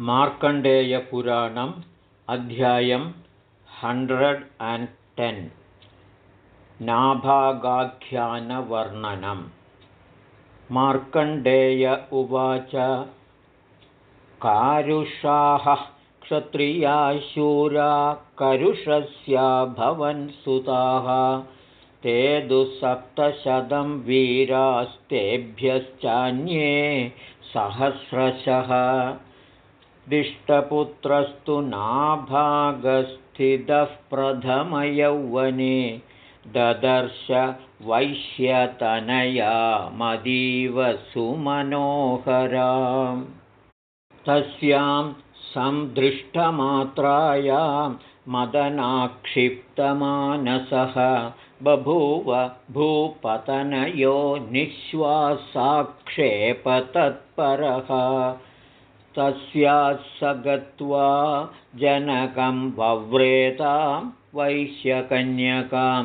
मार्कण्डेयपुराणम् अध्यायं hundred and ten. नाभागाख्यानवर्णनं. मार्कण्डेय उवाच कारुषाः क्षत्रिया शूरा करुषस्या भवन् सुताः ते दुःसप्तशतं वीरास्तेभ्यश्चान्ये सहस्रशः दिष्टपुत्रस्तु नाभागस्थितः प्रथमयौवने ददर्श वैश्यतनयामदीव सुमनोहराम्। तस्यां संदृष्टमात्रायां मदनाक्षिप्तमानसः बभूव भूपतनयो निःश्वासाक्षेपतत्परः तस्याः स गत्वा जनकं वव्रेतां वैश्यकन्यकां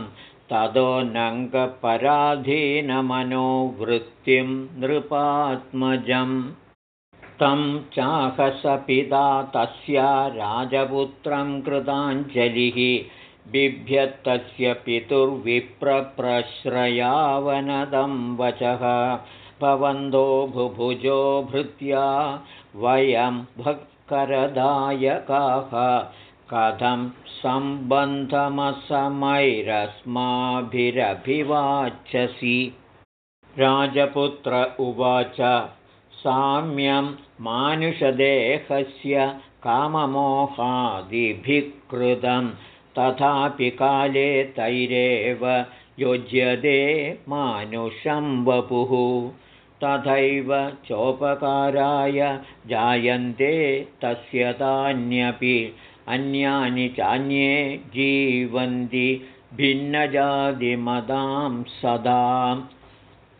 ततोऽनङ्गपराधीनमनोवृत्तिं नृपात्मजं तं चाहसपिता तस्या राजपुत्रं कृताञ्जलिः बिभ्यत्तस्य पितुर्विप्रप्रश्रयावनदं वचः भवन्तो भुभुजो भृत्या वयं भक्करदायकाः। कथं सम्बन्धमसमैरस्माभिरभिवाचसि? राजपुत्र उवाच साम्यं मानुषदेहस्य काममोहादिभिकृतं तथापि काले तैरेव युज्यते मानुषं वपुः तथैव चोपकाराय जायन्ते तस्य तान्यपि। अन्यानि चान्ये जीवन्ति भिन्नजातिमदां सदा।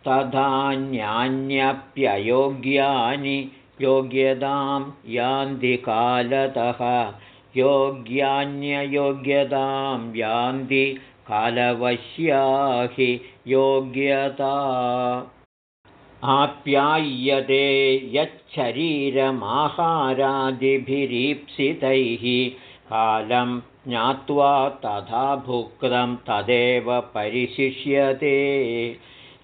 तथान्यान्यप्ययोग्यानि योग्यतां यान्ति कालतः। योग्यान्ययोग्यतां यान्ति कालवश्या हि योग्यता आप्याय्यते यच्छरीरमाहारादिभिरीप्सितैः। कालं ज्ञात्वा तथा भुक्तं तदेव परिशिष्यते।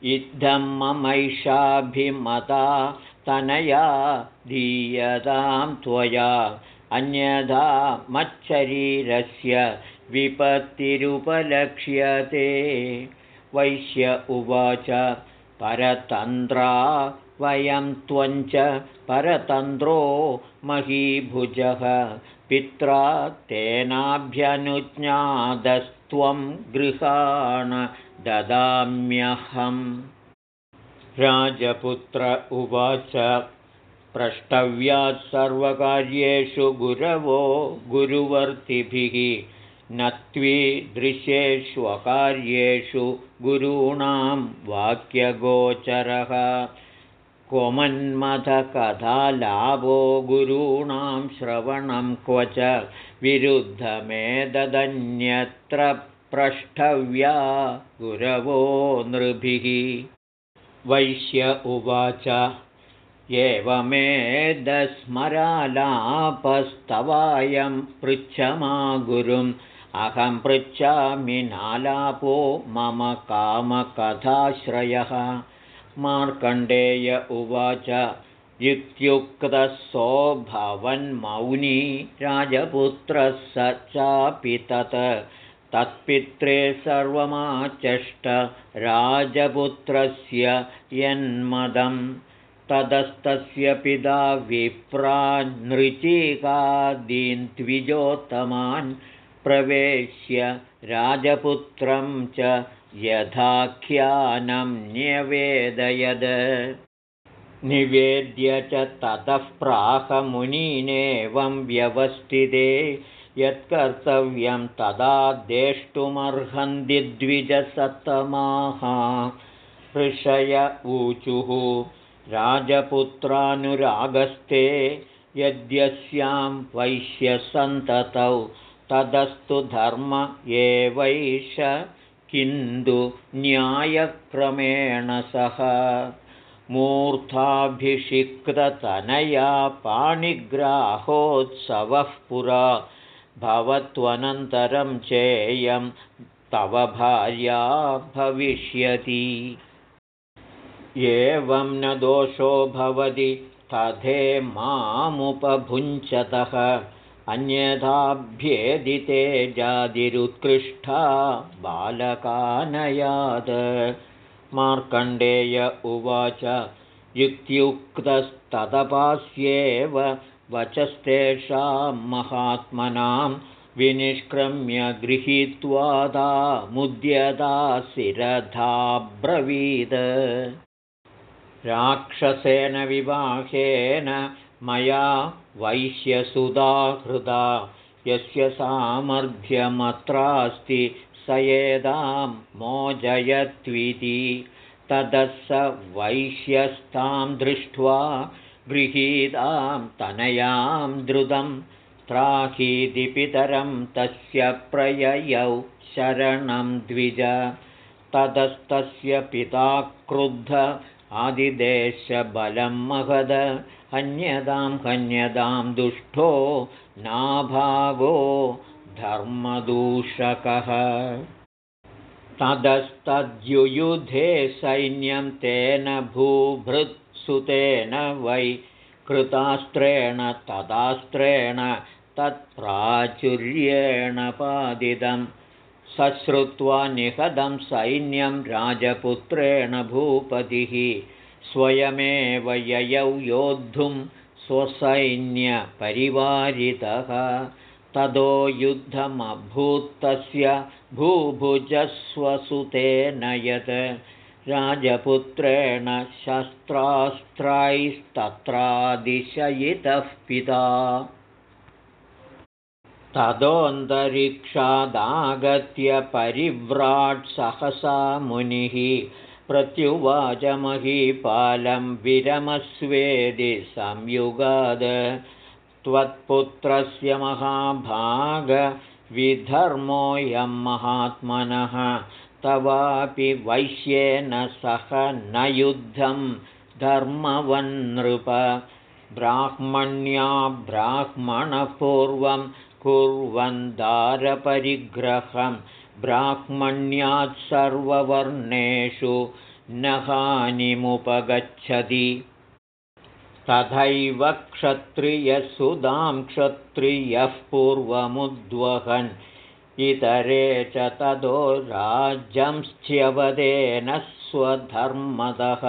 इत्थं ममैषाभिमता तनया दीयतां त्वया। अन्यथा मच्छरीरस्य विपत्तिरुपलक्ष्यते। वैश्य उवाच परतन्त्रा वयं त्वञ्च परतन्त्रो महीभुजः। पित्रा तेनाभ्यनुज्ञातस्त्वं गृहाण ददाम्यहम्। राजपुत्र उवाच प्रष्टव्यात् सर्वकार्येषु गुरवो गुरुवर्तिभिः न त्वीदृशेष्वकार्येषु गुरूणां वाक्यगोचरः। क्वमन्मथकथालाभो गुरूणां श्रवणं क्व च विरुद्धमेदन्यत्र प्रष्टव्या गुरवो नृभिः। वैश्य उवाच एवमेदस्मरालापस्तवायं पृच्छमा गुरुम् अहं पृच्छामि नालापो मम कामकथाश्रयः। मार्कण्डेय उवाच इत्युक्तः भवन्मौनी राजपुत्रः स चापि तत्। तत्पित्रे सर्वमाचष्ट राजपुत्रस्य यन्मदं। ततस्तस्य पिता विप्रान्नृचिकादीन्त्विजोत्तमान् प्रवेश्य राजपुत्रं च यथाख्यानं न्यवेदयद। निवेद्य च ततः प्राहमुनीनेवं व्यवस्थिते यत्कर्तव्यं तदा द्वेष्टुमर्हन्ति द्विजसत्तमाः। ऋषय ऊचुः राजपुत्रानुरागस्ते यद्यस्यां वैश्यसन्ततौ तदस्तु धर्म एवैष। किन्तु न्यायक्रमेण सह मूर्धाभिषिक्ततनया पाणिग्राहोत्सवः पुरा। भवत्वनन्तरं चेयं तव भार्या भविष्यति। एवं न दोषो भवति तथे मामुपभुञ्चतः अन्यथाभ्येदिते जातिरुत्कृष्टा बालकानयात् मार्कण्डेय उवाच युक्त्युक्तस्ततपास्येव वचस्तेषां महात्मनां विनिष्क्रम्य गृहीत्वादा मुद्यदा शिरधाब्रवीद राक्षसेन विवाहेन मया वैश्यसुधा हृदा यस्य सामर्थ्यमत्रास्ति स एदां मोजयत्विति ततः स वैश्यस्तां दृष्ट्वा गृहीतां तनयां द्रुतं त्राहीति पितरं तस्य प्रययौ शरणं द्विज। ततस्तस्य पिता क्रुद्ध आदिदेशबलं महद हन्यतां हन्यतां दुष्टो नाभागो धर्मदूषकः। ततस्तद्युयुधे सैन्यं तेन भूभृत्सुतेन वै कृतास्त्रेण तदास्त्रेण तत्प्राचुर्येण सश्रुत्वा निहदं सैन्यं राजपुत्रेण भूपतिः। स्वयमेव ययौ योद्धुं स्वसैन्यपरिवारितः। ततो युद्धमभूत्तस्य भूभुजस्वसुतेन यत् राजपुत्रेण शस्त्रास्त्रैस्तत्रादिशयितः पिता ततोऽन्तरिक्षादागत्य परिव्राट् सहसा मुनिः प्रत्युवाचमहीपालं विरमस्वेदि संयुगाद। त्वत्पुत्रस्य महाभागविधर्मोऽयं महात्मनः। तवापि वैश्येन सह न युद्धं धर्मवन्नृप ब्राह्मण्या ब्राह्मणपूर्वं कुर्वन्दारपरिग्रहं ब्राह्मण्यात् सर्ववर्णेषु न हानिमुपगच्छति तथैव क्षत्रियसुधां क्षत्रियः पूर्वमुद्वहन्। इतरे च ततो राज्यंश्च्यवदेन स्वधर्मदः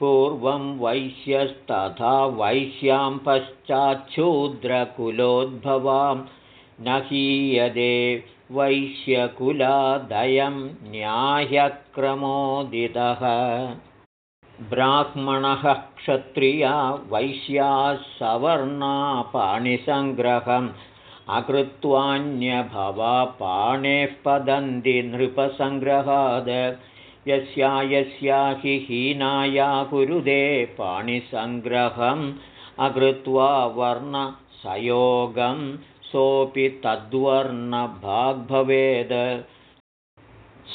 पूर्वं वैश्यस्तथा वैश्यां पश्चाच्छूद्रकुलोद्भवां। न हीयदे वैश्यकुलादयं न्याह्यक्रमोदितः। ब्राह्मणः क्षत्रिया वैश्याः सवर्णा पाणिसङ्ग्रहम् अकृत्वान्यभवा पाणेः पदन्ति नृपसङ्ग्रहाद यस्या यस्या हि हीनाया कुरुदे पाणिसङ्ग्रहम् अकृत्वा वर्णसयोगं सोऽपि तद्वर्णभाग्भवेद्।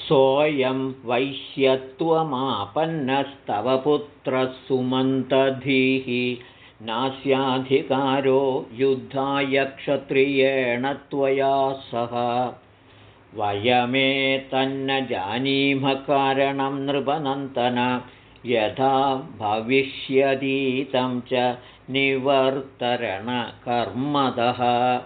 सोऽयं वैश्यत्वमापन्नस्तव पुत्रः सुमन्तधीः। नास्याधिकारो युद्धाय क्षत्रियेण त्वया सह वयमेतन्न जानीमः कारणं नृपनन्तन। यथा भविष्यतीतं च निवर्तरणकर्मदः।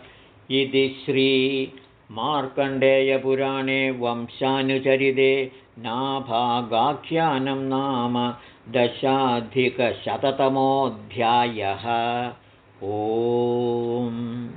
इति श्रीमार्कण्डेयपुराणे वंशानुचरिते नाभागाख्यानं नाम दशाधिकशततमोऽध्यायः। ओम्